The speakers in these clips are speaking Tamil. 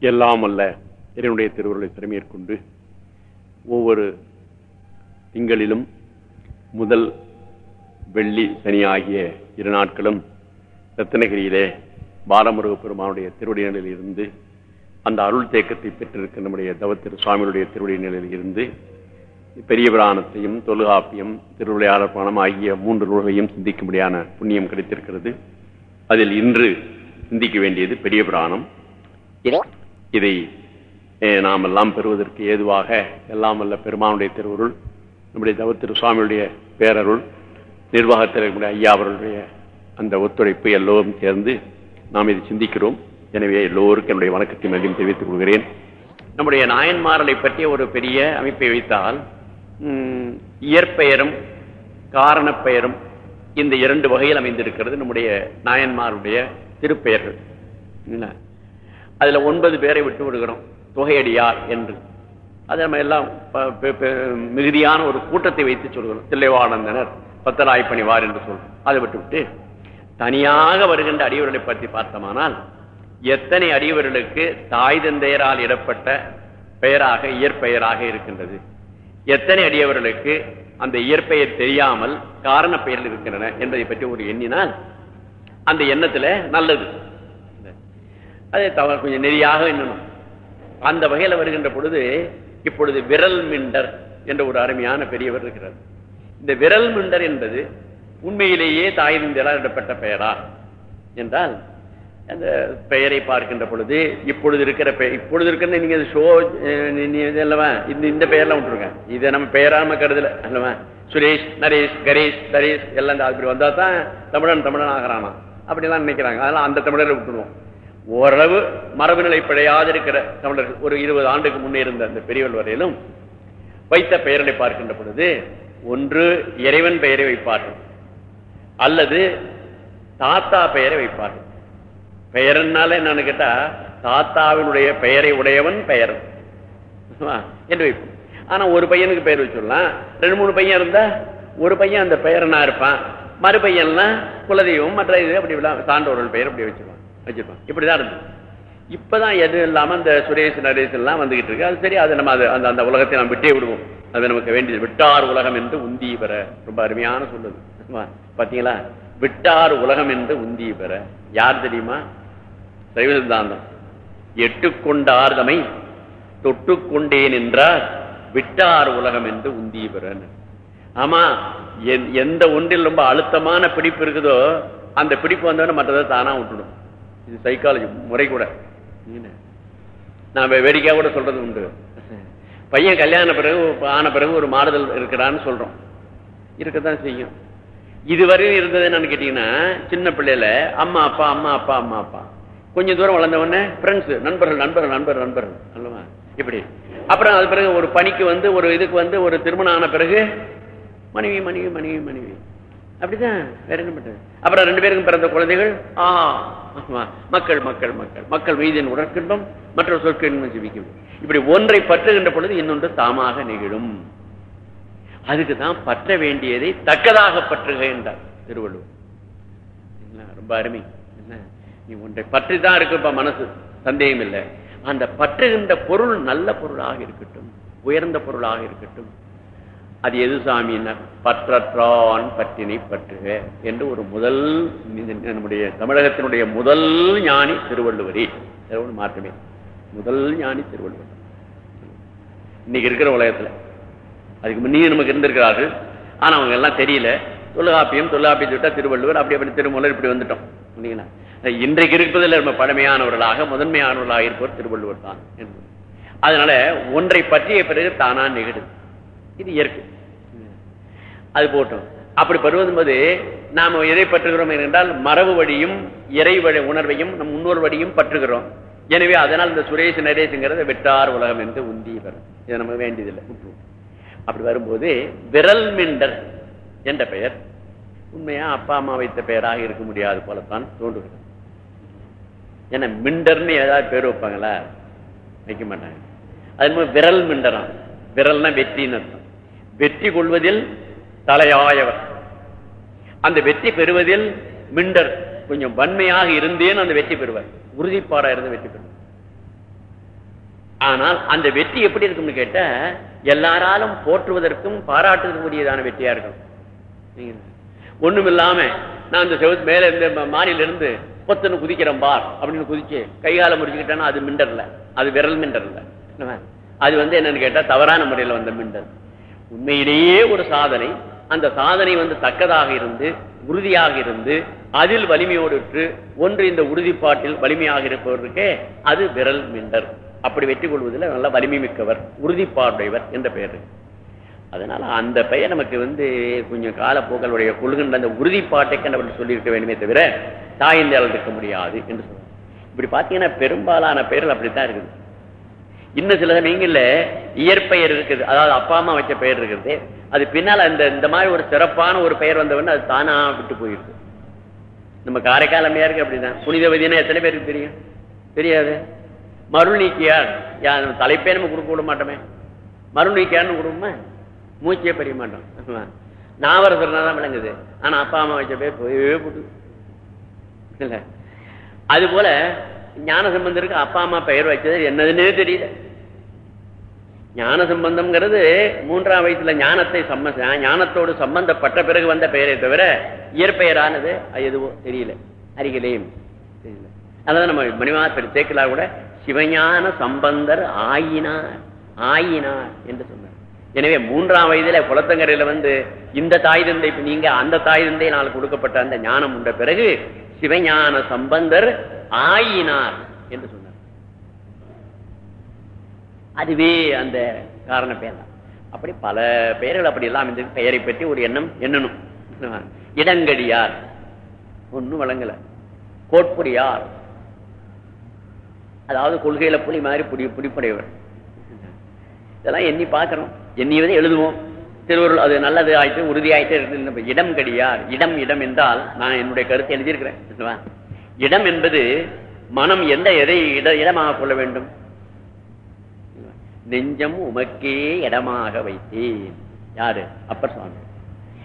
எல்லாம் அல்ல. இறைவனுடைய திருவுருளை திறமையேற்கொண்டு ஒவ்வொரு திங்களிலும் முதல் வெள்ளி சனி ஆகிய இரு நாட்களும் ரத்தனகிரியிலே பாலமுருக பெருமானுடைய நிலையில் இருந்து அந்த அருள் தேக்கத்தை பெற்றிருக்க நம்முடைய தவத்திரு சுவாமியுடைய திருவடி நிலையில் இருந்து பெரிய பிராணத்தையும் தொழுகாப்பியம் திருவிளையாளர் பணம் ஆகிய மூன்று நூல்களையும் சிந்திக்கும்படியான புண்ணியம் கிடைத்திருக்கிறது. அதில் இன்று சிந்திக்க வேண்டியது பெரிய பிராணம். இதை நாம் எல்லாம் பெறுவதற்கு ஏதுவாக எல்லாம் அல்ல பெருமானுடைய திருவருள் நம்முடைய தவத்திரு சுவாமியுடைய பேரருள் நிர்வாகத்தில் இருக்கக்கூடிய ஐயா அவர்களுடைய அந்த ஒத்துழைப்பு எல்லோரும் சேர்ந்து நாம் இதை சிந்திக்கிறோம். எனவே எல்லோருக்கும் என்னுடைய வணக்கத்தை மதியம் தெரிவித்துக் கொள்கிறேன். நம்முடைய நாயன்மாரலை பற்றிய ஒரு பெரிய அமைப்பை வைத்தால் இயற்பெயரும் காரணப் பெயரும் இந்த இரண்டு வகையில் அமைந்திருக்கிறது நம்முடைய நாயன்மாருடைய திருப்பெயர்கள். அதுல ஒன்பது பேரை விட்டு விடுகிறோம். தொகையடியார் என்று. அது நம்ம எல்லாம் மிகுதியான ஒரு கூட்டத்தை வைத்து சொல்கிறோம். தில்லைவானந்தனர் பத்தராய்ப்பணிவார் என்று சொல்றோம். அதை விட்டு தனியாக வருகின்ற அடியவர்களை பற்றி பார்த்தோமானால் எத்தனை அடியவர்களுக்கு தாய் தந்தையரால் இடப்பட்ட பெயராக இயற்பெயராக இருக்கின்றது? எத்தனை அடியவர்களுக்கு அந்த இயற்பெயர் தெரியாமல் காரண பெயர்கள் இருக்கின்றன என்பதை பற்றி ஒரு எண்ணினால் அந்த எண்ணத்துல நல்லது. அதை தவறு கொஞ்சம் நெறியாக எண்ணணும். அந்த வகையில வருகின்ற பொழுது இப்பொழுது விரல் மிண்டர் என்ற ஒரு அருமையான பெரியவர் இருக்கிறார். இந்த விரல் மிண்டர் என்பது உண்மையிலேயே தாய் இடப்பட்ட பெயரா? என்றால் அந்த பெயரை பார்க்கின்ற பொழுது இப்பொழுது இருக்கிற பெயர் இப்பொழுது இருக்கிற நீங்க ஷோ அல்லவா? இந்த இந்த பெயர்லாம் விட்டுருங்க. இதை நம்ம பெயரா நம்ம கருதல அல்லவா? சுரேஷ் நரேஷ் கரேஷ் தரேஷ் எல்லாம் இந்த அப்படி வந்தா தான் தமிழன் தமிழன் ஆகிறானா அப்படிலாம் நினைக்கிறாங்க. அதெல்லாம் அந்த தமிழரை விட்டுருவோம். ஓரளவு மரபுநிலை பிழையாது இருக்கிற தமிழர்கள். ஒரு இருபது ஆண்டுக்கு முன்னே இருந்த அந்த பெரியவர் வரையிலும் வைத்த பெயர்களை பார்க்கின்ற பொழுது ஒன்று இறைவன் பெயரை வைப்பார்கள். அல்லது தாத்தா பெயரை வைப்பார்கள். பெயர்னால என்னன்னு கேட்டா தாத்தாவினுடைய பெயரை உடையவன் பெயர். என்று வைப்போம். ஆனா ஒரு பையனுக்கு பெயர் வச்சிடலாம். ரெண்டு மூணு பையன் இருந்தா ஒரு பையன் அந்த பெயரனா இருப்பான்? மறு பையன்லாம் குலதெய்வம் மற்ற இது அப்படி எல்லாம் சான்றோர்கள் பெயர் அப்படி வச்சிருப்பான் வச்சிருப்பான் இப்படிதான் இருந்தது. இப்பதான் எது இல்லாம இந்த சுரேஷ் நரேஷ் எல்லாம் வந்துகிட்டு இருக்கு. அது சரி அது நம்ம அது அந்த அந்த உலகத்தை நாம் விட்டே விடுவோம். அது நமக்கு வேண்டியது. விட்டார் உலகம் என்று உந்தி பெற. ரொம்ப அருமையான சொல்லுது பாத்தீங்களா? விட்டார் உலகம் என்று உந்தி பெற. யார் தெரியுமா? சைவ சித்தாந்தம் எட்டு கொண்டார் தமை தொட்டு கொண்டேன் என்றார். விட்டார் உலகம் என்று உந்தி பெறன்னு. ஆமா எந்- எந்த ஒன்றில் ரொம்ப அழுத்தமான பிடிப்பு இருக்குதோ அந்த பிடிப்பு வந்தவன மற்றதை தானா விட்டுடும். இது சைக்காலஜி முறை கூட. என்ன? நான் வே- வேடிக்கையா கூட சொல்றது உண்டு. பையன் கல்யாண பிறகு ஆன பிறகு ஒரு மாறுதல் இருக்கிறான்னு சொல்றோம். இருக்கத்தான் செய்யும். இதுவரை இருந்தது என்னன்னு கேட்டீங்கன்னா சின்ன பிள்ளையில அம்மா அப்பா அம்மா அப்பா அம்மா அப்பா. கொஞ்சம் தூரம் வளர்ந்த உடனே ஃப்ரெண்ட்ஸ் நண்பர்கள் நண்பர்கள் நண்பர் நண்பர்கள். அல்லவா? இப்படி. அப்புறம் அது பிறகு ஒரு பணிக்கு வந்து ஒரு இதுக்கு வந்து ஒரு திருமணம் ஆன பிறகு மனைவி மனைவி மனைவி மனைவி. அப்படிதான் வேற என்ன பண்றது? அப்புறம் ரெண்டு பேருக்கும் பிறந்த குழந்தைகள்? ஆ ஆமா, மக்கள் மக்கள் மக்கள். மக்கள் மீதின் உடற்கின்பம் மற்ற சொற்கின்பம் ஜிபிக்கும் இப்படி ஒன்றை பற்றுகின்ற பொழுது இன்னொன்று தாமாக நிகழும். அதுக்கு தான் பற்ற வேண்டியதை தக்கதாக பற்றுக என்றார் திருவள்ளுவர். ரொம்ப அருமை. என்ன நீ ஒன்றை பற்றி தான் இருக்குப்பா மனசு. சந்தேகம் இல்லை அந்த பற்றுகின்ற பொருள் நல்ல பொருளாக இருக்கட்டும் உயர்ந்த பொருளாக இருக்கட்டும் அது எது சாமியினர் பற்றற்றான் பற்றினை பற்றுக என்று ஒரு முதல் நம்முடைய தமிழகத்தினுடைய முதல் ஞானி திருவள்ளுவரி. மாற்றமே முதல் ஞானி திருவள்ளுவர். இன்னைக்கு இருக்கிற உலகத்துல. அதுக்கு முன்னே நமக்கு இருந்திருக்கிறார்கள். ஆனா அவங்க எல்லாம் தெரியல. தொல்காப்பியம் தொல்காப்பியத்தை விட்டா திருவள்ளுவர் அப்படி அப்படி திருமூலர் இப்படி வந்துட்டோம். இல்லைங்களா? இன்றைக்கு இருப்பதில் நம்ம பழமையானவர்களாக முதன்மையானவர்களாக இருப்பவர் திருவள்ளுவர் தான். என்பது அதனால ஒன்றை பற்றிய பிறகு தானா நிகழுது இது இயற்கை. அது போட்டோம். அப்படி பருவதும்போது நாம எதை பற்றுகிறோம் என்றால் மரபு வழியும் இறை வழி உணர்வையும் நம் முன்னோர் வழியும் பற்றுகிறோம். எனவே அதனால் இந்த சுரேஷ் நரேஷுங்கிறத வெட்டார் உலகம் என்று உந்தி வரும். இது நமக்கு வேண்டியதில்லை அப்படி வரும்போது விரல் மிண்டர் என்ற பெயர் உண்மையா அப்பா அம்மா வைத்த பெயராக இருக்க முடியாது போலத்தான் தோன்றுகிறது. ஏன்னா மிண்டர்னு ஏதாவது பேர் வைப்பாங்களா? வைக்க மாட்டாங்க. அது மாதிரி விரல் மிண்டராம் விரல்னா வெற்றின்னு அர்த்தம். வெற்றி கொள்வதில் தலையாயவர். அந்த வெற்றி பெறுவதில் மிண்டர் கொஞ்சம் வன்மையாக இருந்தேன் அந்த வெற்றி பெறுவார். உறுதிப்பாடா இருந்து வெற்றி பெறுவார். ஆனால் அந்த வெற்றி எப்படி இருக்கும்னு கேட்ட எல்லாராலும் போற்றுவதற்கும் பாராட்டுவதற்குரியதான வெற்றியா இருக்கும். ஒண்ணுமில்லாம நான் அந்த செவத்து மேல இருந்து மாடியில இருந்து பொத்துன்னு குதிக்கிறேன் பார் அப்படின்னு குதிச்சு கைகால முடிச்சுக்கிட்டேன்னா அது மிண்டர்ல. அது விரல் மிண்டர்ல. அது வந்து என்னன்னு கேட்டா தவறான முறையில வந்த மிண்டர். உண்மையிலேயே ஒரு சாதனை. அந்த சாதனை வந்து தக்கதாக இருந்து உறுதியாக இருந்து அதில் வலிமையோடு ஒன்று இந்த உறுதிப்பாட்டில் வலிமையாக இருப்பவருக்கே அது விரல் மிண்டர் அப்படி வெற்றி கொள்வதில் நல்ல வலிமை மிக்கவர் உறுதிப்பாடுடையவர் என்ற பெயர். அதனால அந்த பெயர் நமக்கு வந்து கொஞ்சம் காலப்போக்களுடைய கொள்கின்ற அந்த உறுதிப்பாட்டை கண்டவர் சொல்லியிருக்க வேண்டுமே தவிர தாயந்தால் இருக்க முடியாது என்று சொல்றாங்க. இப்படி பாத்தீங்கன்னா பெரும்பாலான பெயர்கள் அப்படித்தான் இருக்குது. இன்னும் சில சமயங்கள்ல இயற்பெயர் இருக்குது. அதாவது அப்பா அம்மா வச்ச பெயர் இருக்குது. அது பின்னால அந்த இந்த மாதிரி ஒரு சிறப்பான ஒரு பெயர் வந்தவொடனே அது தானா விட்டு போயிருக்கு நம்ம காரைக்கால் அம்மையாருக்கு அப்படிதான். புனிதவதினா எத்தனை பேருக்கு தெரியும்? தெரியாது. மருள் நீக்கியார் யா- நம்ம தலைப்பே நம்ம கொடுக்க விட மாட்டோமே. மருள் நீக்கியார்னு கொடுக்குமா மூச்சே பெரிய மாட்டோம். ஆமா. நாவரசர்னா தான் விளங்குது. ஆனா அப்பா அம்மா வச்ச பேர் போயவே போட்டு இல்ல. அது போல ஞான சம்பந்தருக்கு அப்பா அம்மா பெயர் வச்சது என்னதுன்னே தெரியல. ஞான சம்பந்தம்ங்கிறது மூன்றாம் வயசுல ஞானத்தை சம்ம ஞானத்தோடு சம்பந்தப்பட்ட பிறகு வந்த பெயரை தவிர இயற்பெயரானது எதுவோ தெரியல. அருகிலேயும் தெரியல. அதான் நம்ம மணிமாத்திரி தேக்கலா கூட சிவஞான சம்பந்தர் ஆயினார் ஆயினார் என்று சொன்னார். எனவே மூன்றாம் வயதுல குளத்தங்கரையில வந்து இந்த தாய் தந்தை நீங்க அந்த தாய் தந்தை நாள் கொடுக்கப்பட்ட அந்த ஞானம் உண்ட பிறகு சிவஞான சம்பந்தர் ஆயினார் என்று சொன்னார். அதுவே அந்த காரண பெயர் தான். அப்படி பல பெயர்கள் அப்படி எல்லாம் இந்த பெயரை பற்றி ஒரு எண்ணம் எண்ணணும். இடங்கடியார். ஒன்றும் வழங்கல கோட்புரியார் அதாவது கொள்கையில புலி மாதிரி புடி புடிப்படையவர். இதெல்லாம் எண்ணி பார்க்கிறோம் எண்ணியதை எழுதுவோம். திருவருள் அது நல்லது ஆயிட்டு உறுதியாயிட்டே இருந்து இடம் கடியார். இடம் இடம் என்றால் நான் என்னுடைய கருத்தை எழுதியிருக்கிறேன் இடம் என்பது மனம் எந்த எதை இட இடமாக கொள்ள வேண்டும்? நெஞ்சம் உமக்கே இடமாக வைத்தேன். யாரு? அப்பர் சுவாமி.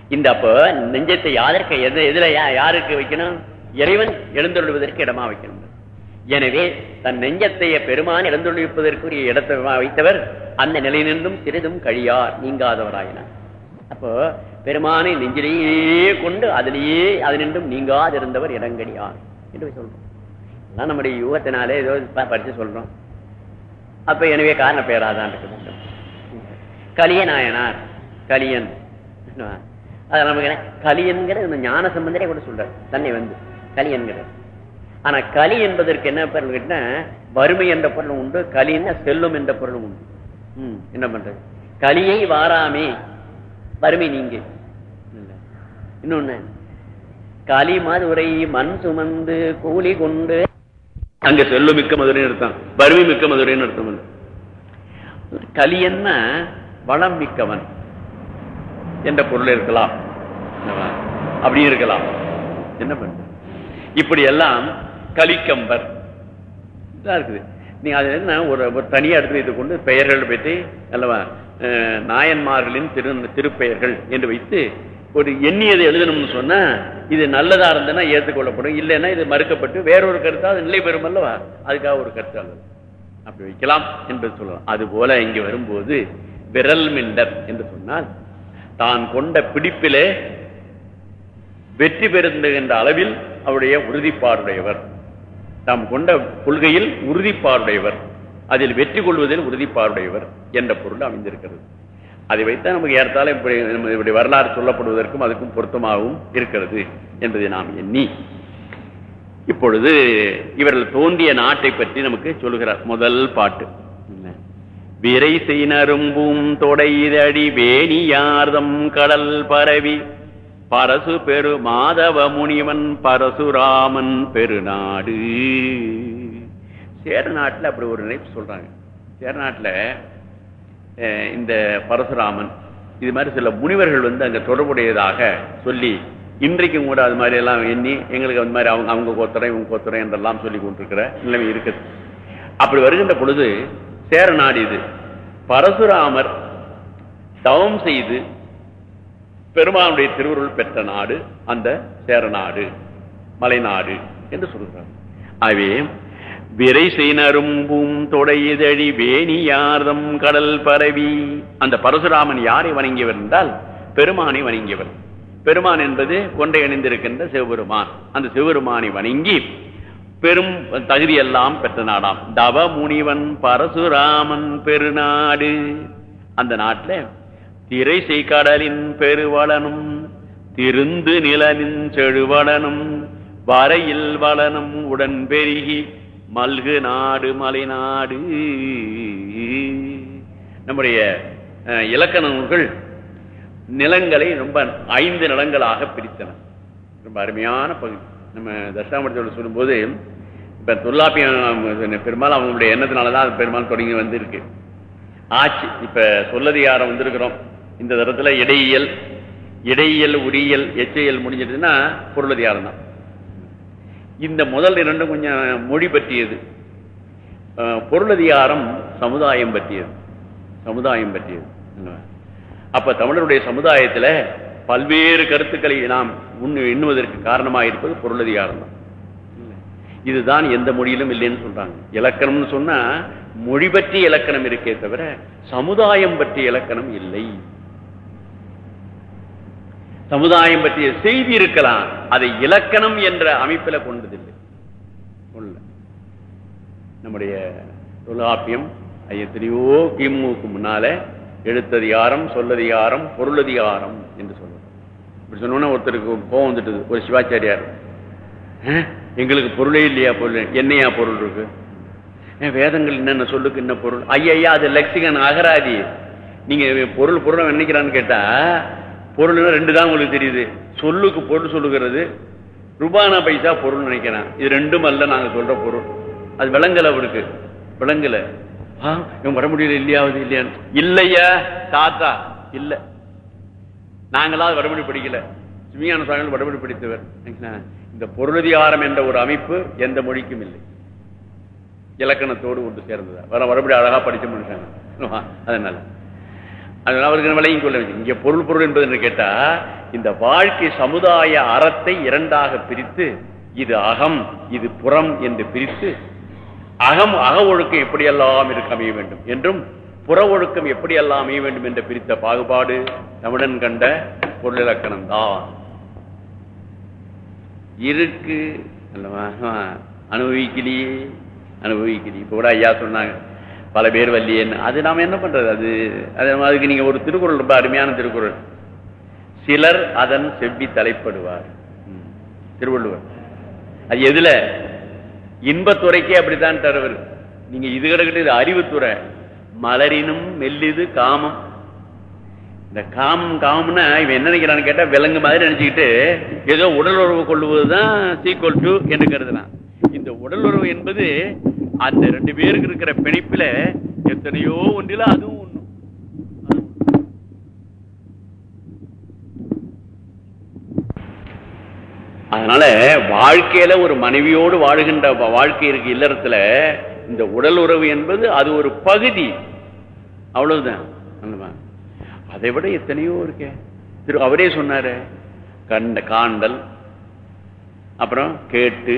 இந்த அப்ப நெஞ்சத்தை யாருக்கு எது எதுல யா- யாருக்கு வைக்கணும்? இறைவன் எழுந்தொள்வதற்கு இடமா வைக்கணும். எனவே தன் நெஞ்சத்தை பெருமான் எழுந்தொழிப்பதற்குரிய இடத்தை வைத்தவர் அந்த நிலையினின்றும் சிறிதும் கழியார் நீங்காதவராயினார். அப்போ பெருமானை நெஞ்சிலேயே கொண்டு அதிலேயே அதனின்றும் நீங்காதிருந்தவர் இடங்கடியார் என்று சொல்றோம். நம்முடைய யுகத்தினாலே ஏதோ படிச்சு சொல்றோம். அப்ப எனவே காரண பெயராதான் இருக்க வேண்டும் கலிய நாயனார் கலியன். அது நமக்கு கலியன்கிற இந்த ஞான சம்பந்தரே கூட சொல்றார். தன்னை வந்து கலியன்கிற ஆனா கலி என்பதற்கு என்ன பொருள் கேட்டா வறுமை என்ற பொருள் உண்டு கலின்னா செல்லும் என்ற பொருள் உண்டு. என்ன பண்றது? கலியை வாராமே வறுமை நீங்க. இன்னொன்னு களி மதுரை மண் சுமந்து கூலி கொண்டு அங்க செல்லும் மிக்க மதுரைன்னு அர்த்தம். வறுமை மிக்க மதுரைன்னு அர்த்தம் இல்ல. கலியன்னா வளம் மிக்கவன் என்ற பொருள் இருக்கலாம். அப்படி இருக்கலாம். என்ன பண்ண இப்படி எல்லாம் கலிக்கம்பர் இதா இருக்குது. நீ அது என்ன? ஒரு ஒரு தனியா எடுத்து வைத்துக் கொண்டு பெயர்கள் பற்றி அல்லவா நாயன்மார்களின் திரு திருப்பெயர்கள் என்று வைத்து ஒரு எண்ணியதை எழுதணும்னு சொன்னா இது நல்லதா இருந்ததுன்னா ஏற்றுக்கொள்ளப்படும். இல்லைன்னா இது மறுக்கப்பட்டு வேறொரு கருத்தா அது நிலை பெறும் அல்லவா? அதுக்காக ஒரு கருத்து அல்லது அப்படி வைக்கலாம் என்று சொல்லலாம். அது போல இங்கு வரும்போது விரல் மிண்டர் என்று சொன்னால் தான் கொண்ட பிடிப்பிலே வெற்றி பெறுகின்ற அளவில் அவருடைய உறுதிப்பாடுடையவர். தாம் கொண்ட கொள்கையில் உறுதிப்பாடுடையவர். அதில் வெற்றி கொள்வதில் உறுதிப்பாடுடையவர் என்ற பொருள் அமைந்திருக்கிறது. அதை வைத்தான் நமக்கு ஏறத்தாலும் இப்படி நம்ம இப்படி வரலாறு சொல்லப்படுவதற்கும் அதுக்கும் பொருத்தமாகவும் இருக்கிறது என்பதை நாம் எண்ணி. இப்பொழுது இவர்கள் தோன்றிய நாட்டை பற்றி நமக்கு சொல்லுகிறார். முதல் பாட்டு. விரை செய்னரும்பும் தொடைதடி வேணியார்தம் கடல் பரவி. பரசு பெரு மாதவ முனிவன் பரசுராமன் பெருநாடு. சேர நாட்டில் அப்படி ஒரு நினைப்பு சொல்றாங்க. சேர நாட்டில் இந்த பரசுராமன். இது மாதிரி சில முனிவர்கள் வந்து அங்கே தொடர்புடையதாக சொல்லி இன்றைக்கும் கூட அது மாதிரி எல்லாம் எண்ணி எங்களுக்கு அந்த மாதிரி அவங்க அவங்க கோத்திரம் இவங்க கோத்திரம் என்றெல்லாம் சொல்லி கொண்டிருக்கிற நிலைமை இருக்குது. அப்படி வருகின்ற பொழுது சேர நாடு இது. பரசுராமர் தவம் செய்து பெருமானுடைய திருவுருள் பெற்ற நாடு அந்த சேர நாடு மலைநாடு என்று சொல்கிறார். ஆகவே விரைசை நரும்பும் தொடையுதழி வேணியார்தம் கடல் பரவி. அந்த பரசுராமன் யாரை வணங்கியவர் என்றால் பெருமானை வணங்கியவர். பெருமான் என்பது கொண்டை அணிந்திருக்கின்ற சிவபெருமான். அந்த சிவபெருமானை வணங்கி பெரும் தகுதியெல்லாம் பெற்ற நாடாம். தவ முனிவன் பரசுராமன் பெருநாடு. அந்த நாட்டில் திரை செய்கடலின் பெருவளனும் திருந்து நிலனின் செழுவளனும் வரையில் வளனும் உடன் பெருகி மல்கு நாடு மலை நாடு நம்முடைய இலக்கண நூல்கள் நிலங்களை ரொம்ப ஐந்து நிலங்களாக பிரித்தன. ரொம்ப அருமையான பகுதி. நம்ம தசாமூர்த்தியோட சொல்லும்போது இப்ப தொல்லாப்பிய பெரும்பாலும் அவங்களுடைய எண்ணத்தினாலதான் அது பெரும்பாலும் தொடங்கி வந்திருக்கு. ஆச்சு ஆட்சி இப்ப சொல்லதிகாரம் வந்திருக்கிறோம். இந்த தரத்துல இடையியல் இடையியல் உரியல் எச்சையல் முடிஞ்சிட்டுன்னா பொருளதிகாரம் தான். இந்த முதல் இரண்டும் கொஞ்சம் மொழி பற்றியது. பொருளதிகாரம் சமுதாயம் பற்றியது. சமுதாயம் பற்றியது. அப்ப தமிழருடைய சமுதாயத்துல பல்வேறு கருத்துக்களை நாம் எண்ணுவதற்கு காரணமாக இருப்பது பொருளதிகாரம் தான். இதுதான் எந்த மொழியிலும் இல்லைன்னு சொல்றாங்க. இலக்கணம்னு சொன்னா மொழி பற்றிய இலக்கணம் இருக்கே தவிர சமுதாயம் பற்றிய இலக்கணம் இல்லை. சமுதாயம் பற்றிய செய்தி இருக்கலாம். அதை இலக்கணம் என்ற அமைப்பில் கொண்டதில்லை. நம்முடைய தொல்காப்பியம் எத்தனையோ கிமுக்கு முன்னால எழுத்ததிகாரம் சொல்லதிகாரம் பொருளதிகாரம் என்று சொல்லுவோம் இப்படி சொன்னோன்னா ஒருத்தருக்கு கோவம் வந்துட்டது. ஒரு சிவாச்சாரியார். எங்களுக்கு பொருளே இல்லையா பொருள்? என்னையா பொருள் இருக்கு? வேதங்கள் என்னென்ன சொல்லுக்கு என்ன பொருள்? ஐயா அது லெக்சிகன் அகராதி. நீங்க பொருள் பொருள் நினைக்கிறான்னு கேட்டா பொருள்னா ரெண்டு தான் உங்களுக்கு தெரியுது. சொல்லுக்கு பொருள் சொல்லுகிறது. ரூபானா பைசா பொருள் நினைக்கிறேன். இது ரெண்டும் அல்ல நாங்க சொல்ற பொருள். அது விளங்கல அவருக்கு விளங்கல இவன் வர முடியல இல்லையாவது இல்லையான்னு. இல்லையா தாத்தா இல்ல. நாங்களாவது வடமொழி படிக்கல. சுமியான சுவாமிகள் வடமொழி படித்தவர். இந்த பொருளதிகாரம் என்ற ஒரு அமைப்பு எந்த மொழிக்கும் இல்லை. இலக்கணத்தோடு ஒன்று சேர்ந்ததா. வர மறுபடியும் அழகா படிச்ச முடிச்சாங்க அதனால. அதனால அவருக்கு விலையும் கொள்ள வேண்டும். இங்க பொருள் பொருள் என்பது என்று கேட்டா இந்த வாழ்க்கை சமுதாய அறத்தை இரண்டாக பிரித்து இது அகம் இது புறம் என்று பிரித்து அகம் அக ஒழுக்கம் எப்படியெல்லாம் இருக்க அமைய வேண்டும் என்றும் புற ஒழுக்கம் எப்படியெல்லாம் அமைய வேண்டும் என்று பிரித்த பாகுபாடு தமிழன் கண்ட பொருளிலக்கணம் தான். இருக்கு அல்லவா? அனுபவிக்கலையே அனுபவிக்கலையே. இப்ப கூட ஐயா சொன்னாங்க பல பேர் வல்லியன் அது நாம் என்ன பண்றது? அது அதே அதுக்கு நீங்க ஒரு திருக்குறள் ரொம்ப அருமையான திருக்குறள். சிலர் அதன் செவ்வி தலைப்படுவார். ம். திருவள்ளுவர். அது எதுல? இன்பத்துறைக்கே அப்படித்தான் தருவர். நீங்க இது கிடக்கிட்டு இது அறிவுத்துறை. மலரினும் மெல்லிது காமம். இந்த காமம் காமம்னா இவன் என்ன நினைக்கிறான்னு கேட்டா விலங்கு மாதிரி நினைச்சுக்கிட்டு ஏதோ உடல் உறவு கொள்ளுவதுதான் சீக்வல் டு என்று கருதுனான் இந்த உடல் உறவு என்பது அந்த ரெண்டு பேருக்கு இருக்கிற பிணைப்புல எத்தனையோ ஒன்றில அதுவும் ஒண்ணு. அதனால வாழ்க்கையில ஒரு மனைவியோடு வாழுகின்ற வாழ்க்கை இருக்கு இல்லறத்துல இந்த உடல் உறவு என்பது அது ஒரு பகுதி. அவ்வளவுதான். அதை விட எத்தனையோ இருக்க. திரு அவரே சொன்னாரு கண்ட காண்டல் அப்புறம் கேட்டு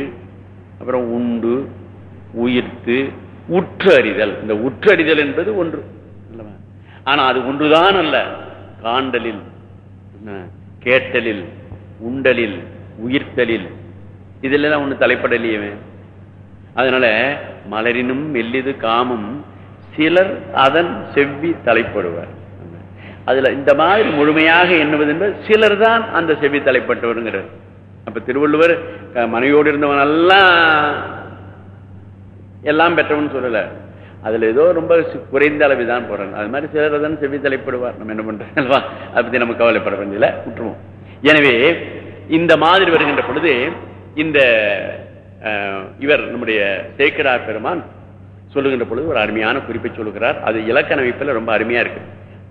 அப்புறம் உண்டு உயிர்த்து உற்றறிதல். இந்த உற்றறிதல் என்பது ஒன்று. ஆனா அது ஒன்றுதான் அல்ல. காண்டலில் கேட்டலில் உண்டலில் உயிர்த்தலில். இதெல்லாம் ஒண்ணு தலைப்படலையே அதனால மலரினும் மெல்லிது காமம் சிலர் அதன் செவ்வி தலைப்படுவார். அதுல இந்த மாதிரி முழுமையாக எண்ணுவது என்பது சிலர் தான் அந்த செவ்வி தலைப்பட்டவருங்கிறார் அப்ப திருவள்ளுவர் மனைவியோடு இருந்தவன் எல்லாம் எல்லாம் பெற்றவன் சொல்லல. அதுல ஏதோ ரொம்ப குறைந்த குறைந்த அளவுதான் போறாங்க. அது மாதிரி சிலர் தான் செவி தலைப்படுவார். நம்ம என்ன பண்றோம்? அதை பத்தி நம்ம கவலைப்பட வேண்டியல விட்டுருவோம். எனவே இந்த மாதிரி வருகின்ற பொழுது இந்த இவர் நம்முடைய சேக்கரார் பெருமான் சொல்லுகின்ற பொழுது ஒரு அருமையான குறிப்பை சொல்லுகிறார். அது இலக்கண அமைப்பில் ரொம்ப அருமையா இருக்கு.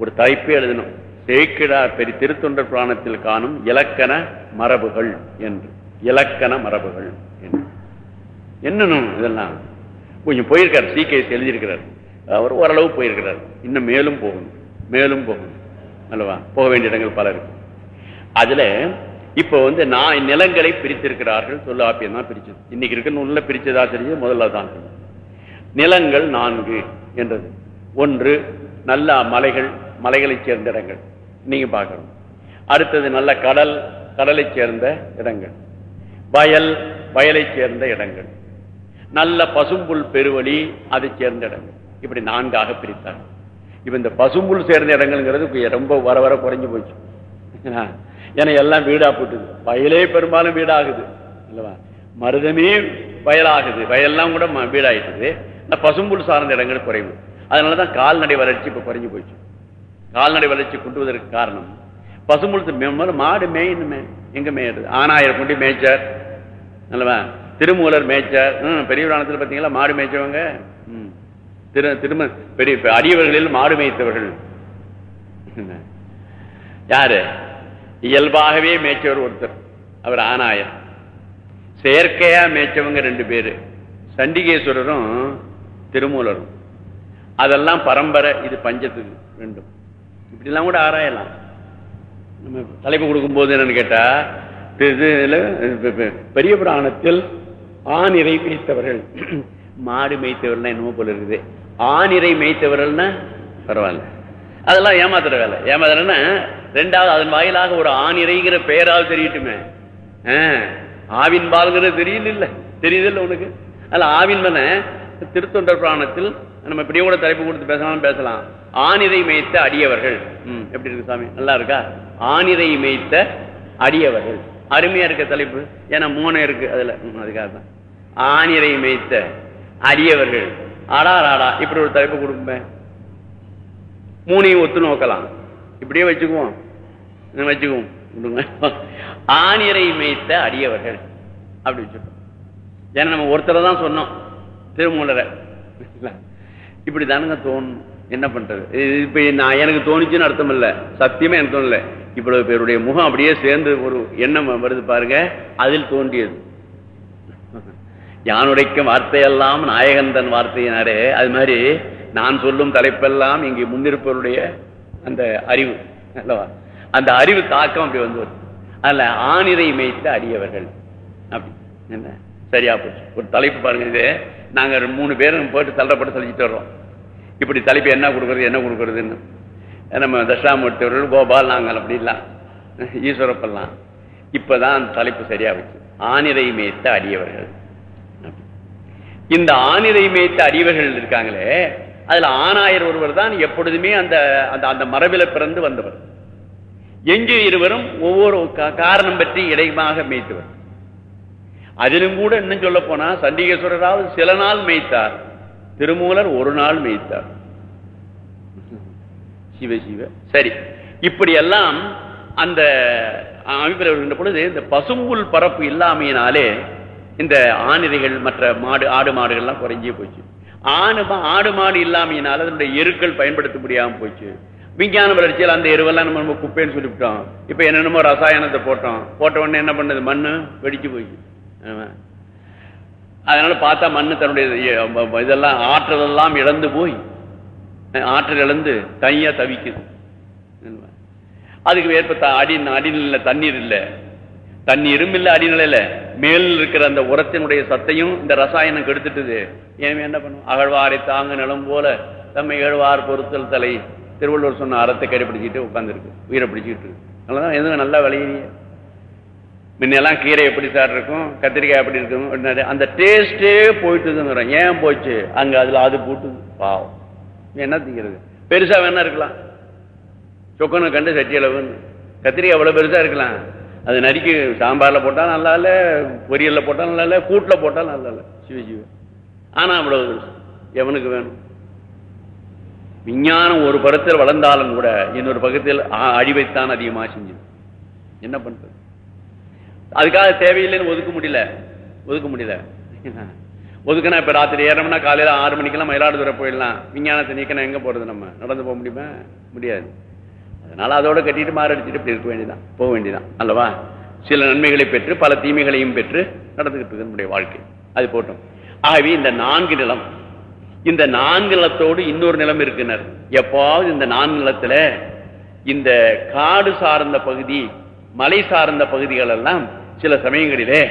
ஒரு தலைப்பே எழுதணும். சேக்கிடார் பெரிய திருத்தொண்டர் புராணத்தில் காணும் இலக்கண மரபுகள் என்று. இலக்கண மரபுகள் என்று. என்னணும் இதெல்லாம்? கொஞ்சம் போயிருக்கார். சீக்கிரம் எழுதியிருக்கிறார். அவர் ஓரளவு போயிருக்கிறார். இன்னும் மேலும் போகணும் மேலும் போகணும் அல்லவா? போக வேண்டிய இடங்கள் பல இருக்கு. அதுல இப்போ வந்து நான் நிலங்களை பிரித்திருக்கிறார்கள். தொல்லாப்பியம் தான் பிரிச்சது. இன்னைக்கு இருக்க உள்ள பிரிச்சதா தெரிஞ்சது முதல்ல தான் நிலங்கள் நான்கு என்றது. ஒன்று நல்ல மலைகள் மலைகளைச் சேர்ந்த இடங்கள். நீங்க பார்க்கணும். அடுத்தது நல்ல கடல் கடலைச் சேர்ந்த இடங்கள். வயல் வயலை சேர்ந்த இடங்கள். நல்ல பசும்புல் பெருவழி அதை சேர்ந்த இடங்கள் இப்படி நான்காக பிரித்தார். இப்ப இந்த பசும்புல் சேர்ந்த இடங்கள்ங்கிறது ரொம்ப வர வர குறைஞ்சு போச்சு. ஏன்னா எல்லாம் வீடா போட்டுது. வயலே பெரும்பாலும் வீடாகுது. இல்லவா? மருதமே வயலாகுது. வயல்லாம் கூட வீடாயிட்டுது. இந்த பசும்புல் சார்ந்த இடங்கள் குறைவு. அதனாலதான் கால்நடை வளர்ச்சி இப்ப குறைஞ்சு போச்சு. கால்நடை வளர்ச்சி கொண்டுவதற்கு காரணம் பசும்புல் மாடு மேயணுமே எங்க மேயுது? ஆனாயிரம் கொண்டு மேய்ச்சார். நல்லவா திருமூலர் மேய்ச்சார். ம், பெரிய புராணத்துல மாடு மேய்ச்சவங்க? திரு திரும பெரிய பெ- அடியவர்களில் மாடு மேய்த்தவர்கள். யாரு? இயல்பாகவே மேய்ச்சவர் ஒருத்தர். அவர் ஆனாயர் செயற்கையா மேய்ச்சவங்க ரெண்டு பேரு. சண்டிகேஸ்வரரும் திருமூலரும். அதெல்லாம் பரம்பரை இது பஞ்சத்துக்கு ரெண்டும். இப்படிலாம் கூட ஆராயலாம். நம்ம தலைப்பு கொடுக்கும் போது என்னன்னு கேட்டா பெரிய புராணத்தில் ஆணிரை மேய்த்தவர்கள். மாடு மேய்த்தவர்கள் என்னமோ போல இருக்குது. ஆணிரை மேய்த்தவர்கள்னா பரவாயில்ல. அதெல்லாம் ஏமாத்துற வேலை. ஏமாத்துறன்னா ரெண்டாவது அதன் வாயிலாக ஒரு ஆணிரைங்கிற பெயராவது தெரியட்டுமே. ஆவின் பால்ங்கிறது தெரியல இல்ல தெரியுது இல்ல உனக்கு? அல்ல ஆவின் மன திருத்தொண்டர் புராணத்தில் நம்ம இப்படியே கூட தலைப்பு கொடுத்து பேசலாம். பேசலாம் ஆணிரை மேய்த்த அடியவர்கள். ம், எப்படி இருக்கு சாமி? நல்லா இருக்கா? ஆணிரை மேய்த்த அடியவர்கள். அருமையா இருக்க தலைப்பு. ஏன்னா மூணு இருக்கு அதுல. அதுக்காக தான் ஆணிரை மேய்த்த அரியவர்கள் ஆடா ராடா இப்படி ஒரு தலைப்பு கொடுப்பே மூணையும் ஒத்து நோக்கலாம். இப்படியே வச்சுக்குவோம். வச்சுக்குவோம். ஆணிரை மேய்த்த அடியவர்கள். அப்படி வச்சுக்கோம் ஏன்னா நம்ம ஒருத்தரை தான் சொன்னோம். திருமூலரை. இப்படி தானுங்க தோணும். என்ன பண்றது? இப்ப நான் எனக்கு தோணுச்சுன்னு அர்த்தம் இல்ல சத்தியமே எனக்கு தோணல. இவ்வளவு பேருடைய முகம் அப்படியே சேர்ந்து ஒரு எண்ணம் வருது பாருங்க. அதில் தோன்றியது. யானுடைக்கும் வார்த்தையெல்லாம் நாயகந்தன் வார்த்தையினாரே. அது மாதிரி நான் சொல்லும் தலைப்பெல்லாம் இங்கே முன்னிருப்பவருடைய அந்த அறிவு. அல்லவா? அந்த அறிவு தாக்கம் அப்படி வந்து வருது. அதுல ஆணிரை மேய்த்த அடியவர்கள். அப்படி. என்ன? சரியா போச்சு. ஒரு தலைப்பு பாருங்க இது. நாங்க மூணு பேரும் போட்டு தள்ளப்பட்டு சொல்லிட்டு வர்றோம். இப்படி தலைப்பு என்ன கொடுக்கறது என்ன கொடுக்கறதுன்னு. நம்ம தட்சாமூர்த்தியவர்கள் கோபால் நாங்கள் அப்படிலாம். ஈஸ்வரப்பெல்லாம். இப்பதான் அந்த தலைப்பு சரியா வச்சு மேய்த்த அடியவர்கள். இந்த ஆனிரை மேய்த்த அடியவர்கள் இருக்காங்களே அதுல ஆணாயர் ஒருவர் தான் எப்பொழுதுமே அந்த அந்த அந்த மரபில பிறந்து வந்தவர். எஞ்சி இருவரும் ஒவ்வொரு காரணம் பற்றி இடையமாக மேய்த்தவர். அதிலும் கூட இன்னும் சொல்ல போனா சண்டிகேஸ்வரராவது சில நாள் மேய்த்தார். திருமூலர் ஒரு நாள் மேய்த்தார். சிவ சிவ சரி. இப்படி எல்லாம் அந்த அமைப்பில் வருகின்ற பொழுது இந்த பசும்புல் பரப்பு இல்லாமையினாலே இந்த ஆணிரைகள் மற்ற மாடு ஆடு மாடுகள்லாம் குறைஞ்சே போச்சு. ஆடு மா- ஆடு மாடு இல்லாமையினால அதனுடைய எருக்கள் பயன்படுத்த முடியாமல் போச்சு. விஞ்ஞான வளர்ச்சியில் அந்த எருவெல்லாம் நம்ம நம்ம குப்பைன்னு சொல்லிவிட்டோம். இப்போ என்னென்னமோ ரசாயனத்தை போட்டோம். போட்ட உடனே என்ன பண்ணது? மண் வெடிச்சு போச்சு. அதனால பார்த்தா மண்ணு தன்னுடைய இதெல்லாம் ஆற்றலெல்லாம் இழந்து போய் ஆற்றல் இழந்து தனியா தவிக்குது. அதுக்கு ஏற்ப அடி அடிநில தண்ணீர் இல்லை. தண்ணீரும் இல்லை அடிநிலையில மேல் இருக்கிற அந்த உரத்தினுடைய சத்தையும் இந்த ரசாயனம் கெடுத்துட்டுது. எனவே என்ன பண்ணும்? அகழ்வாரை தாங்க நிலம் போல தம்மை ஏழ்வார் பொருத்தல் தலை திருவள்ளுவர் சொன்ன அறத்தை கடைபிடிச்சிட்டு உட்காந்துருக்கு உயிரை பிடிச்சிக்கிட்டு இருக்கு. அதனாலதான் எதுவும் நல்லா விளையிறிய முன்னெல்லாம் கீரை எப்படி சார் இருக்கும்? கத்திரிக்காய் எப்படி இருக்கும்? அந்த டேஸ்டே போயிட்டுதுங்கிறோம். ஏன் போச்சு? அங்க அதுல அது போட்டுது. பாவம். என்ன திங்கிறது பெருசா வேணா இருக்கலாம். சொக்கனு கண்டு சட்டி அளவுன்னு. கத்திரிக்காய் அவ்வளவு பெருசா இருக்கலாம். அது நறுக்கி சாம்பார்ல போட்டா நல்லா இல்ல பொரியல்ல போட்டா நல்லா இல்ல கூட்டுல போட்டா நல்லா இல்ல. சிவ சிவ. ஆனா அவ்வளவு எவனுக்கு வேணும்? விஞ்ஞானம் ஒரு படத்தில் வளர்ந்தாலும் கூட இன்னொரு பக்கத்தில் அழிவைத்தான் அதிகமா செஞ்சது என்ன பண்றது? அதுக்காக தேவையில்லைன்னு ஒதுக்க முடியல. ஒதுக்க முடியல. ஒதுக்கினா இப்ப ராத்திரி ஏறோம்னா காலையில ஆறு மணிக்கெல்லாம் மயிலாடுதுறை போயிடலாம். விஞ்ஞானத்தை நீக்கணும் எங்க போறது நம்ம? நடந்து போக முடியுமா? முடியாது. அதனால அதோட கட்டிட்டு மாரடிச்சுட்டு இப்படி இருக்க வேண்டியதான் போக வேண்டியதான் அல்லவா? சில நன்மைகளை பெற்று பல தீமைகளையும் பெற்று நடந்துகிட்டு இருக்கு நம்முடைய வாழ்க்கை. அது போட்டோம். ஆகவே இந்த நான்கு நிலம் இந்த நான்கு நிலத்தோடு இன்னொரு நிலம் இருக்கிறார் எப்பாவது இந்த நான்கு நிலத்துல இந்த காடு சார்ந்த பகுதி மலை சார்ந்த பகுதிகள் எல்லாம் சில சமயங்களிலே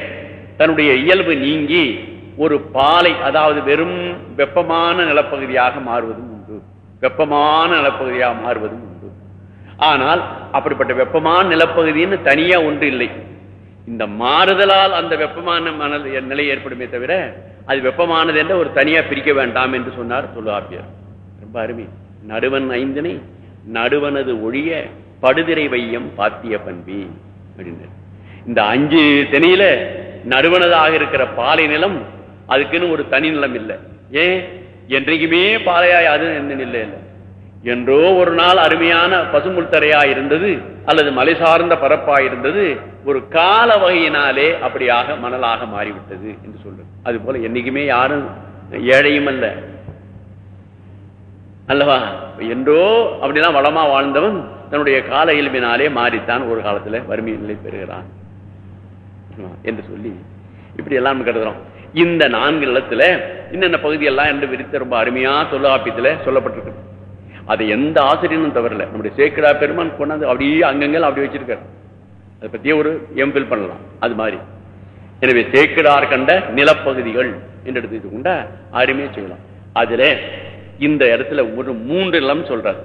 தன்னுடைய இயல்பு நீங்கி ஒரு பாலை அதாவது வெறும் வெப்பமான நிலப்பகுதியாக மாறுவதும் உண்டு. வெப்பமான நிலப்பகுதியாக மாறுவதும் உண்டு. ஆனால் அப்படிப்பட்ட வெப்பமான நிலப்பகுதின்னு தனியா ஒன்று இல்லை. இந்த மாறுதலால் அந்த வெப்பமான மணல் நிலை ஏற்படுமே தவிர அது வெப்பமானது என்ற ஒரு தனியா பிரிக்க வேண்டாம் என்று சொன்னார் தொல்லாப்பியர் ரொம்ப அருமை. நடுவன் ஐந்தினை நடுவனது ஒழிய படுதிரை வையம் பாத்திய பண்பி அப்படின்னு இந்த அஞ்சு திணையில நடுவனதாக இருக்கிற பாலை நிலம் அதுக்குன்னு ஒரு தனி நிலம் இல்லை. ஏன்? என்றைக்குமே பாலையாய் அது என்ன இல்லை இல்லை என்றோ ஒரு நாள் அருமையான பசுமுள் தரையா இருந்தது அல்லது மலை சார்ந்த பரப்பா இருந்தது ஒரு கால வகையினாலே அப்படியாக மணலாக மாறிவிட்டது என்று சொல்றது. அது போல என்னைக்குமே யாரும் ஏழையும் அல்ல. அல்லவா? என்றோ அப்படிலாம் வளமா வாழ்ந்தவன் தன்னுடைய கால இயல்பினாலே மாறித்தான் ஒரு காலத்துல வறுமை நிலை பெறுகிறான். என்று சொல்லி இப்படி எல்லாம் கருதுறோம். இந்த நான்கு நிலத்துல இன்னென்ன பகுதியெல்லாம் என்று விரித்து ரொம்ப அருமையா சொல்ல ஆப்பியத்துல சொல்லப்பட்டிருக்கு. அதை எந்த ஆசிரியனும் தவறல நம்முடைய சேக்கடா பெருமான் கொண்டாந்து அப்படியே அங்கங்கள் அப்படி வச்சிருக்காரு. அதை பத்தியே ஒரு எம்பில் பண்ணலாம். அது மாதிரி. எனவே சேக்கடார் கண்ட நிலப்பகுதிகள் என்று எடுத்துக்கிட்டு கொண்டா அருமையா செய்யலாம். அதுல இந்த இடத்துல ஒரு மூன்று நிலம் சொல்றாரு.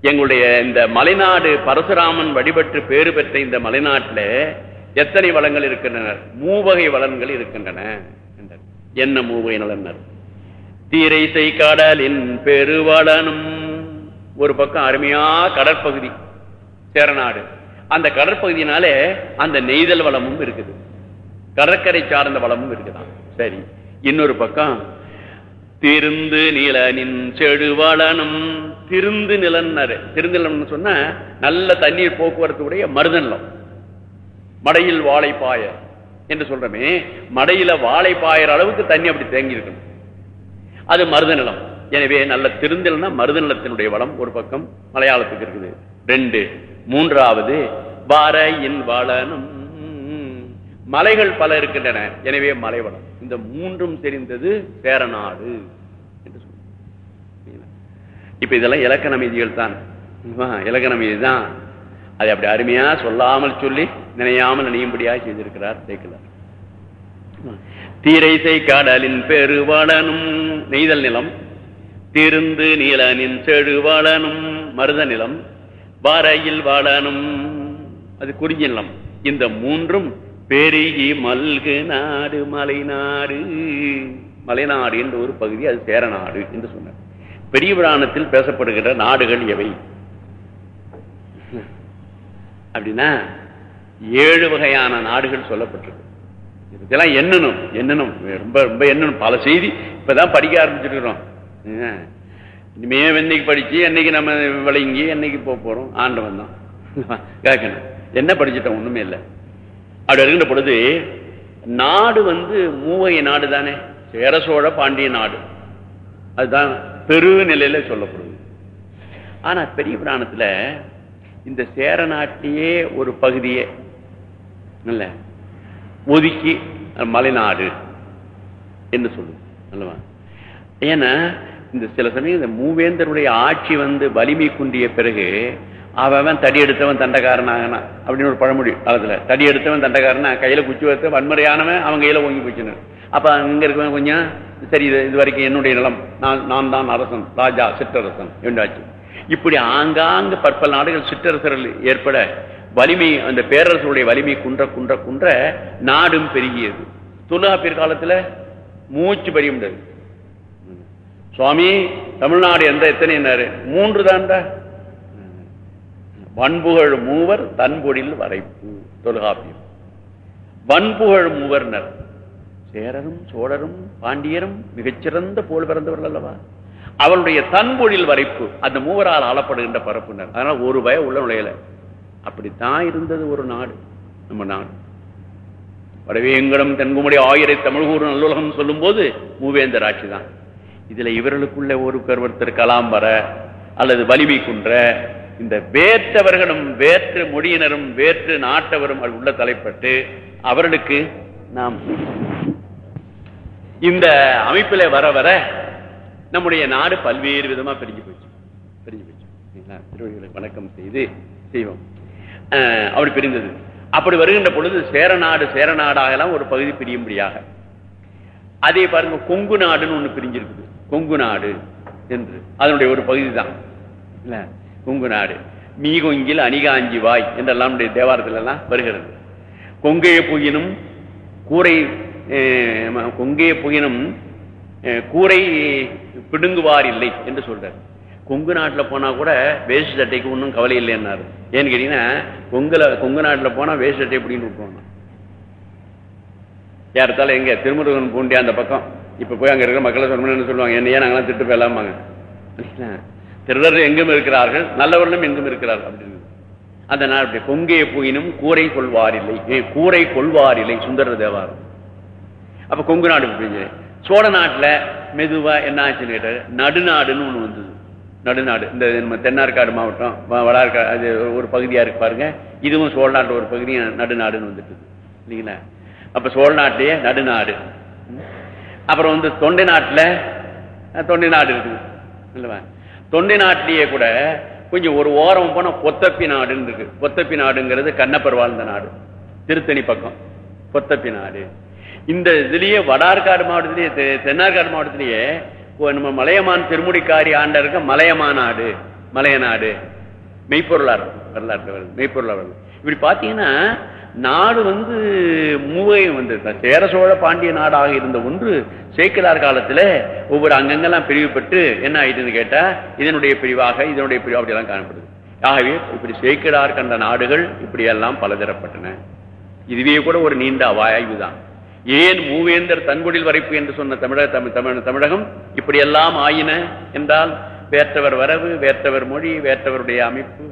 எங்களுடைய இந்த மலைநாடு பரசுராமன் வழிபட்டு பேறு பெற்ற இந்த மலைநாட்டுல எத்தனை வளங்கள் இருக்கின்றன மூவகை வளங்கள் இருக்கின்றன என்ன மூவகை நலன்னர் தீரைசை கடலின் பெருவளனும். ஒரு பக்கம் அருமையா கடற்பகுதி சேரநாடு. அந்த கடற்பகுதியினாலே அந்த நெய்தல் வளமும் இருக்குது. கடற்கரை சார்ந்த வளமும் இருக்குதான். சரி இன்னொரு பக்கம் திருந்து நிலனின் செடுவளனும். திருந்து நிலன்னாரு திருந்து நிலம்னு சொன்னா நல்ல தண்ணீர் போக்குவரத்து உடைய மருதநிலம். மடையில் மடையில் வாழைப்பாய என்று சொல்றமே மடையில வாழைப்பாயிற அளவுக்கு தண்ணி அப்படி தேங்கி இருக்கணும் அது மருத நிலம். எனவே நல்ல திருந்தல்னா மருத நிலத்தினுடைய வளம் ஒரு பக்கம் மலையாளத்துக்கு இருக்குது. ரெண்டு மூன்றாவது வரையின் வளனும். மலைகள் பல இருக்கின்றன. எனவே மலைவளம் இந்த மூன்றும் தெரிந்தது சேரநாடு என்று சொல்லுங்க இப்ப இதெல்லாம் இலக்கண மீதிகள் தான். இலக்கண மீதி தான். அதை அப்படி அருமையா சொல்லாமல் சொல்லி நினையாமல் நினையும்படியாக செய்திருக்கிறார் சேக்கலார் தீரைசை கடலின் பெருவளனும் நெய்தல் நிலம் திருந்து நீலனின் செழுவளனும் மருத நிலம் வரையில் வளனும். அது குறிஞ்சி நிலம். இந்த மூன்றும் பெருகி மல்கு நாடு மலைநாடு மலைநாடு என்ற ஒரு பகுதி அது சேரநாடு என்று சொன்னார். பெரிய புராணத்தில் பேசப்படுகின்ற நாடுகள் எவை? அப்படின்னா ஏழு வகையான நாடுகள் சொல்லப்பட்டிருக்கு. இதெல்லாம் எண்ணணும் எண்ணணும். ரொம்ப ரொம்ப எண்ணணும். பல செய்தி இப்பதான் படிக்க ஆரம்பிச்சிருக்கிறோம். இனிமே என்னைக்கு படிச்சு என்னைக்கு நம்ம விளங்கி என்னைக்கு போக போறோம்? ஆண்டவன் தான். கேட்கணும். என்ன படிச்சுட்டோம்? ஒண்ணுமே இல்லை. அப்படி இருக்கின்ற பொழுது நாடு வந்து மூவகை நாடு தானே? சேர சோழ பாண்டிய நாடு. அதுதான் பெரு நிலையில சொல்லப்படுது. ஆனா பெரிய புராணத்துல இந்த சேர நாட்டிலேயே ஒரு பகுதியே. இல்ல ஒதுக்கி மலைநாடு என்று சொல்லுது அல்லவா? ஏன்னா இந்த சில சமயம் இந்த மூவேந்தருடைய ஆட்சி வந்து வலிமை குன்றிய பிறகு அவன் தடி எடுத்தவன் தண்டக்காரன் ஆகனா அப்படின்னு ஒரு பழமொழி காலத்துல. தடி எடுத்தவன் தண்டக்காரனா கையில குச்சி வைத்த வன்முறையானவன் அவன் கையில ஓங்கி போச்சுன்னு. அப்ப அங்க இருக்கவன் கொஞ்சம் சரி இது இது வரைக்கும் என்னுடைய நிலம். நான் நான் தான் அரசன் ராஜா சிற்றரசன். என்றாச்சு இப்படி ஆங்காங்கு பற்பல நாடுகள் சிற்றரசர்கள் ஏற்பட வலிமை அந்த பேரரசுடைய வலிமை குன்ற குன்ற குன்ற நாடும் பெருகியது. தொல்காப்பியர் காலத்துல மூச்சு பெரிய முடியாது சுவாமி தமிழ்நாடு எந்த எத்தனை மூன்று தான்டா வன்புகழ் மூவர் தன்பொழில் வரைப்பு தொல்காப்பியம். வன்புகழ் மூவர்னர். சேரரும் சோழரும் பாண்டியரும் மிகச்சிறந்த போல் பிறந்தவர்கள் அல்லவா? அவளுடைய தன்பொழில் வரைப்பு அந்த மூவரால் ஆளப்படுகின்ற பரப்புனர். அதனால ஒரு பய உள்ள நுழையல. அப்படித்தான் இருந்தது ஒரு நாடு நம்ம நாடு. வடவேங்கடம் தென்குமுடி ஆயிரை தமிழ்கூர் நல்லுலகம் சொல்லும் போது மூவேந்தர் ஆட்சி தான். இதுல இவர்களுக்குள்ள ஒரு ஒருத்தர் கலாம் வர அல்லது வலிமை குன்ற இந்த வேற்றவர்களும் வேற்று மொழியினரும் வேற்று நாட்டவரும் உள்ள தலைப்பட்டு அவர்களுக்கு நாம் இந்த அமைப்பில வர வர நம்முடைய நாடு பல்வேறு விதமா பிரிஞ்சு போச்சு. பிரிஞ்சு போச்சு. திருவள்ளுவருக்கு வணக்கம் செய்து செய்வோம். அஹ், அப்படி பிரிந்தது. அப்படி வருகின்ற பொழுது சேரநாடு சேரநாடாகலாம் ஒரு பகுதி பிரியும்படியாக. அதே பாருங்க கொங்கு நாடுன்னு ஒண்ணு பிரிஞ்சிருக்குது. கொங்கு நாடு என்று. அதனுடைய ஒரு பகுதி தான். இல்ல? கொங்கு நாடு. மீகொங்கில் அணிகாஞ்சி வாய் என்றெல்லாம் நம்முடைய தேவாரத்துல எல்லாம் வருகிறது. கொங்கைய புகினும் கூரை அஹ், கொங்கைய புகினும் அஹ், கூரை பிடுங்குவார் இல்லை என்று சொல்றாரு. கொங்கு நாட்டுல போனா கூட வேஸ்ட் சட்டைக்கு ஒன்றும் கவலை இல்லைன்னாரு. ஏன்னு கேட்டீங்கன்னா கொங்குல கொங்கு நாட்டுல போனா வேஸ்ட் சட்டை எப்படின்னு விட்டுருவாங்க. யார்த்தாலும் எங்க? திருமுருகன் பூண்டி அந்த பக்கம். இப்ப போய் அங்க இருக்கிற மக்களை சொல்லணும்னு சொல்லுவாங்க? என்னையே நாங்களாம் திட்டு போயலாமாங்க திருடர் எங்கும் இருக்கிறார்கள் நல்லவர்களும் எங்கும் இருக்கிறார்கள் அப்படின்னு. அந்த நாள் அப்படி. கொங்கே போயினும் கூரை கொள்வாரில்லை. ஏ, கூரை கொள்வாரில்லை சுந்தர தேவாரம். அப்ப கொங்கு நாடு சோழ நாட்டுல மெதுவா என்ன ஆச்சுன்னு கேட்டாரு. நடுநாடுன்னு ஒண்ணு வந்தது. நடுநாடு. இந்த நம்ம தென்னார்காடு மாவட்டம் வ- வடார்காடு அது ஒரு பகுதியா இருக்கு பாருங்க. இதுவும் சோழநாட்டு ஒரு பகுதி நடுநாடுன்னு வந்துட்டு இல்லைங்களா? அப்ப சோழநாட்டிலேயே நடுநாடு. அப்புறம் வந்து தொண்டை நாட்டுல தொண்டை நாடு இருக்குது. இல்லவா? தொண்டை நாட்டிலேயே கூட கொஞ்சம் ஒரு ஓரம் போனா கொத்தப்பி நாடுன்னு இருக்கு. கொத்தப்பி நாடுங்கிறது கண்ணப்பர் வாழ்ந்த நாடு. திருத்தணி பக்கம். கொத்தப்பி நாடு. இந்த இதுலயே வடார்காடு மாவட்டத்திலேயே தெ- தென்னார்காடு மாவட்டத்திலேயே இப்போ நம்ம மலையமான் திருமுடிக்காரி ஆண்ட இருக்க மலையமா நாடு மலைய நாடு மெய்ப்பொருளார் வரலாற்று மெய்ப்பொருளார் இப்படி பாத்தீங்கன்னா நாடு வந்து மூவை வந்து சேர சோழ பாண்டிய நாடாக இருந்த ஒன்று சேக்கிலார் காலத்துல ஒவ்வொரு அங்கங்கெல்லாம் பிரிவுபட்டு என்ன ஆயிட்டுன்னு கேட்டா இதனுடைய பிரிவாக இதனுடைய பிரிவு அப்படியெல்லாம் காணப்படுது. ஆகவே இப்படி சேக்கிலார் கண்ட நாடுகள் இப்படியெல்லாம் பலதரப்பட்டன. இதுவே கூட ஒரு நீண்ட வாய்வு தான் ஏன் மூவேந்தர் தன்குடில் வரைப்பு என்று சொன்ன தமிழக தமிழ் தமிழ் தமிழகம்? இப்படியெல்லாம் ஆயின என்றால் வேற்றவர் வரவு வேற்றவர் மொழி வேற்றவருடைய அமைப்பு.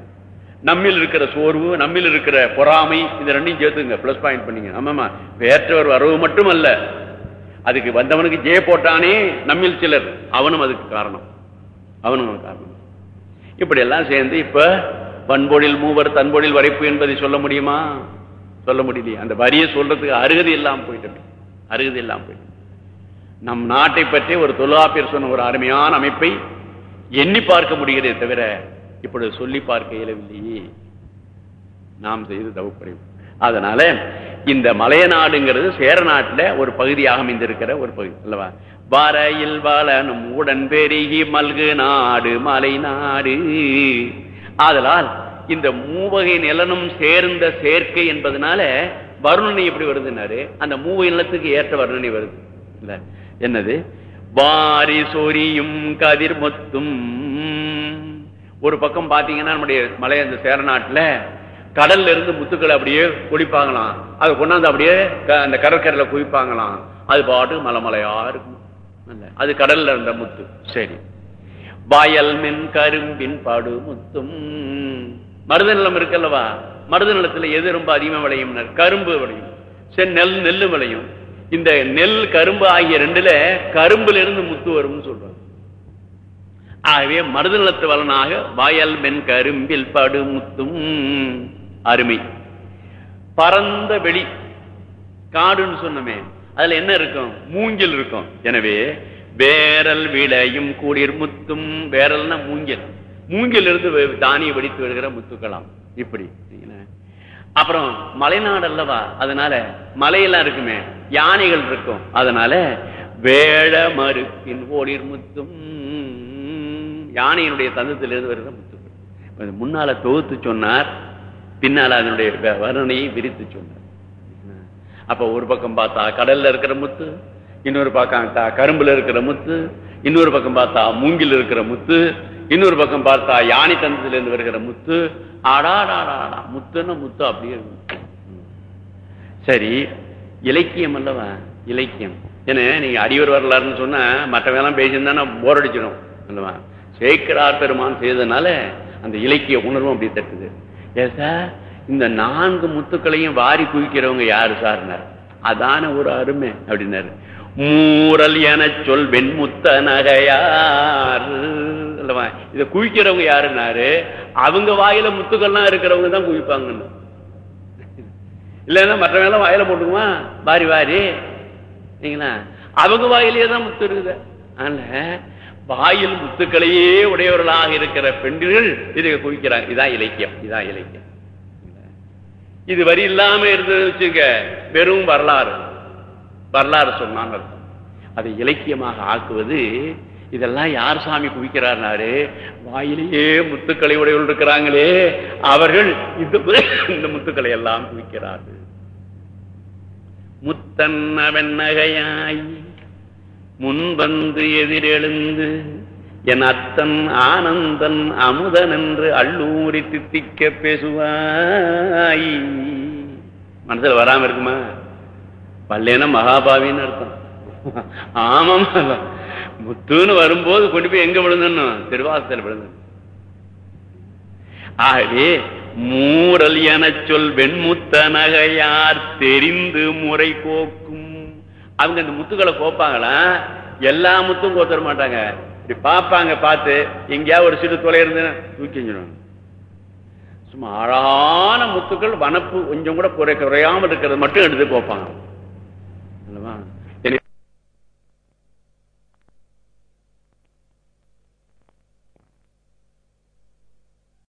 நம்மில் இருக்கிற சோர்வு நம்மில் இருக்கிற பொறாமை இது ரெண்டையும் சேர்த்துங்க. பிளஸ் பாயிண்ட் பண்ணீங்க. ஆமாமா வேற்றவர் வரவு மட்டும் அல்ல அதுக்கு வந்தவனுக்கு ஜே போட்டானே நம்மில் சிலர். அவனும் அதுக்கு காரணம். அவனும் காரணம். இப்படி எல்லாம் சேர்ந்து இப்ப பண்பொழில் மூவர் தன்பொழில் வரைப்பு என்பதை சொல்ல முடியுமா? சொல்ல முடியலையே. அந்த வரியை சொல்றதுக்கு அருகதை இல்லாமல் போயிட்டு அருகதை இல்லாமல் போயிட்டு நம் நாட்டை பற்றி ஒரு தொல்லாப்பியர் சொன்ன ஒரு அருமையான அமைப்பை எண்ணி பார்க்க முடிகிறதே தவிர இப்படி சொல்லி பார்க்க இயலவில்லையே. நாம் செய்து தவப்படையும் அதனால இந்த மலைய நாடுங்கிறது சேர நாட்டுல ஒரு பகுதியாக அமைந்திருக்கிற ஒரு பகுதி அல்லவா? வரையில் வளனும் உடன் பெருகி மல்கு நாடு மலை நாடு. ஆதலால் இந்த மூவகை நிலனும் சேர்ந்த சேர்க்கை என்பதனால வருணனை எப்படி வருதுன்னாரு? அந்த மூவகை நிலத்துக்கு ஏற்ற வருணனை வருது. இல்ல என்னது? வாரி சொரியும் கதிர் மொத்தும் ஒரு பக்கம் பாத்தீங்கன்னா நம்முடைய மலை அந்த சேரநாட்டுல கடல்ல இருந்து முத்துக்களை அப்படியே குளிப்பாங்களாம் அதை கொண்டாந்து அப்படியே க- அந்த கடற்கரையில குவிப்பாங்களாம். அது பாட்டுக்கு மலை மலையா இருக்கும். அது கடல்ல இருந்த முத்து. சரி. வயல் மின் கரும்பின் படு முத்தும் மருத நிலம் இருக்கல்லவா? மருத நிலத்துல எது ரொம்ப அதிகமா விளையும்? கரும்பு விளையும். சரி நெல் நெல்லு விளையும். இந்த நெல் கரும்பு ஆகிய ரெண்டுல கரும்புல இருந்து முத்து வரும்னு சொல்றாங்க. ஆகவே மருத நிலத்து வளனாக வயல் மென் கரும்பில் படு முத்தும் அருமை. பரந்த வெளி காடுன்னு சொன்னமே அதுல என்ன இருக்கும்? மூங்கில் இருக்கும். எனவே வேரல் விளையும் கூடிர் முத்தும் வேரல்னா மூங்கில். மூங்கிலிருந்து வெ- தானிய வெடித்து விடுகிற முத்துக்கலாம் இப்படி. அப்புறம் மலைநாடு அல்லவா அதனால மலையெல்லாம் இருக்குமே. யானைகள் இருக்கும். அதனால வேழ மறுப்பின் ஓடிர் முத்தும் யானையினுடைய தந்தத்திலிருந்து வருகிற முத்துக்கள். முன்னால தொகுத்து சொன்னார் பின்னால அதனுடைய வர்ணனையை விரித்து சொன்னார். அப்ப ஒரு பக்கம் பார்த்தா கடல்ல இருக்கிற முத்து இன்னொரு பக்கம் கரும்புல இருக்கிற முத்து இன்னொரு பக்கம் பார்த்தா மூங்கில் இருக்கிற முத்து இன்னொரு பக்கம் பார்த்தா யானை தந்தத்துல இருந்து வருகிற முத்து. ஆடாடாடா முத்துன்னு முத்து அப்படியே இருக்கும். சரி இலக்கியம் அல்லவா? இலக்கியம். ஏன்னா நீங்க அடியூர் வரலாறுன்னு சொன்னா மற்றவெல்லாம் பேசியிருந்தா போர் அடிச்சிடும் அல்லவா? சேக்கரார் பெருமான் செய்ததுனால அந்த இலக்கிய உணர்வும் அப்படி தட்டுது. ஏ சார்? இந்த நான்கு முத்துக்களையும் வாரி குவிக்கிறவங்க யாரு சார்னார் அதான ஒரு அருமை அப்படின்னாரு. மூரல் என சொல் வெண்முத்த நகையாறு இல்லவா இதை குவிக்கிறவங்க யாருன்னாரு? அவங்க வாயில முத்துக்கள்லாம் இருக்கிறவங்க தான் குவிப்பாங்கன்னு. இல்லைன்னா மற்றவங்க வாயில போட்டுக்குமா? வாரி வாரி. சரிங்களா அவங்க வாயிலேயே தான் முத்து இருக்குது. அதனால வாயில் முத்துக்களையே உடையவர்களாக இருக்கிற பெண்கள் இதை குவிக்கிறாங்க. இதான் இலக்கியம். இதான் இலக்கியம். இது வரி இல்லாம இருந்தது வச்சுங்க வெறும் வரலாறு. வரலாறு சொன்னான்னு அர்த்தம். அதை இலக்கியமாக ஆக்குவது இதெல்லாம் யார் சாமி குவிக்கிறார்னாரு வாயிலேயே முத்துக்களை உடையவள் இருக்கிறாங்களே. அவர்கள் இந்த இந்த முத்துக்களை எல்லாம் குவிக்கிறார்கள். முத்தன்ன வெண்ணகையாய் முன்வந்து எதிரெழுந்து என் அத்தன் ஆனந்தன் அமுதன் என்று அள்ளூரி தித்திக்க பேசுவாய். மனசுல வராம இருக்குமா? பல்லேன மகாபாவின்னு அர்த்தம். ஆமாம். முத்துன்னு வரும்போது கொண்டு போய் எங்க விழுந்தனும் திருவாசத்தில் விழுந்தணும் ஆகவே மூரல் என சொல் வெண்முத்த நகையார் தெரிந்து முறை கோக்கும். அவங்க இந்த முத்துக்களை கோப்பாங்களா? எல்லா முத்தும் கோத்தர மாட்டாங்க. இப்படி பார்ப்பாங்க பார்த்து எங்கேயாவது ஒரு சிறு தொலை இருந்து தூக்கி சும்மா அழகான முத்துக்கள் வனப்பு கொஞ்சம் கூட குறை குறையாமல் இருக்கிறது மட்டும் எடுத்து கோப்பாங்க.